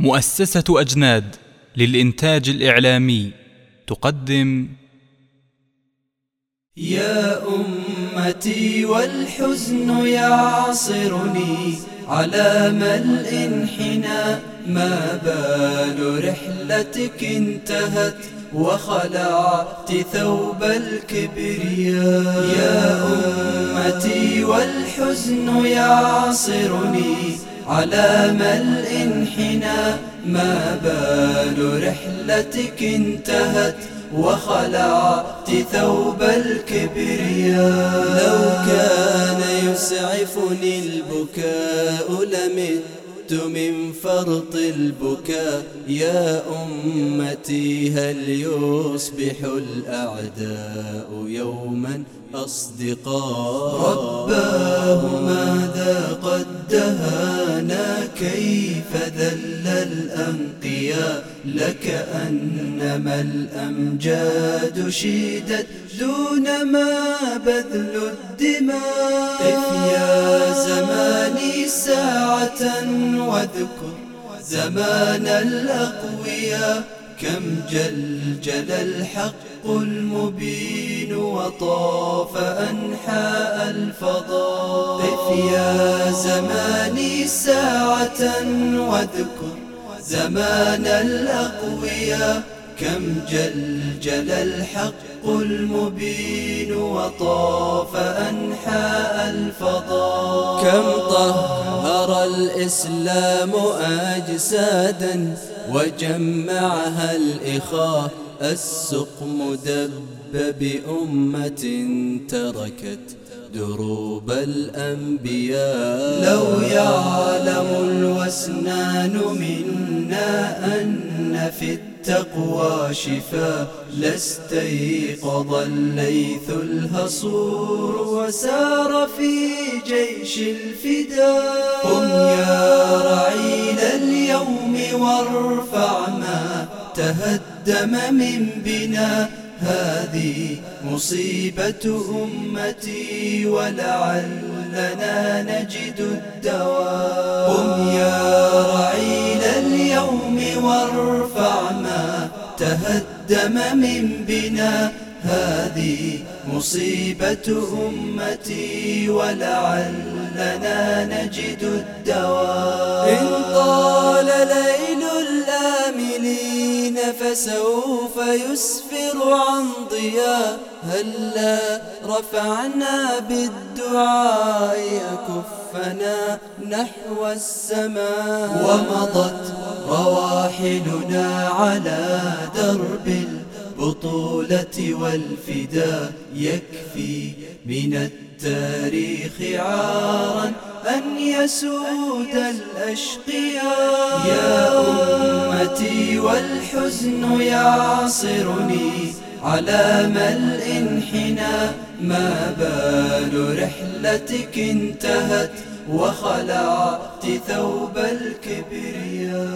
مؤسسة أجناد للإنتاج الإعلامي تقدم. يا أمتي والحزن يعصرني على ملء انحنى ما بال رحلتك انتهت وخلعت ثوب الكبرياء. يا أمتي والحزن يعصرني على ملء انحنى ما بال رحلتك انتهت وخلعت ثوب الكبرياء. لو كان يسعفني البكاء لمت. من فرط البكاء. يا أمتي هل يصبح الأعداء يوما أصدقاء؟ رباه ماذا قد دهانا؟ كيف ذل الأنقياء لكأنما الأمجاد شيدت دون ما بذل الدماء. يا زماني ساعة واذكر زمان الأقوياء. كم جلجل الحق المبين وطاف أنحاء الفضاء. قف يا زماني ساعة واذكر زمان الأقوياء كم جلجل الحق المبين وطاف أنحاء الفضاء. كم طهر الإسلام أجسادا وجمعها الإخاء السقم دب بأمة تركت دروب الأنبياء. لو يعلم الوسنان منا أن في التقوى شفاء لاستيقظ الليث الهصور وسار في جيش الفداء. قم يا رعيل اليوم وارفع ما تهدم من بنا هذه مصيبة أمتي ولعلنا نجد الدواء قم يا رعيل اليوم وارفع ما تهدم من بنا هذه مصيبة أمتي ولعلنا نجد الدواء إن طال ليل فسوف يسفر عن ضياء. هلا رفعنا بالدعاء أكفنا نحو السماء. ومضت رواحلنا على درب البطولة والفداء. يكفي من التاريخ عارا أن يسود الأشقياء. يا أمتي والحزن يعصرني على ملء انحنى ما بال رحلتك انتهت وخلعت ثوب الكبرياء.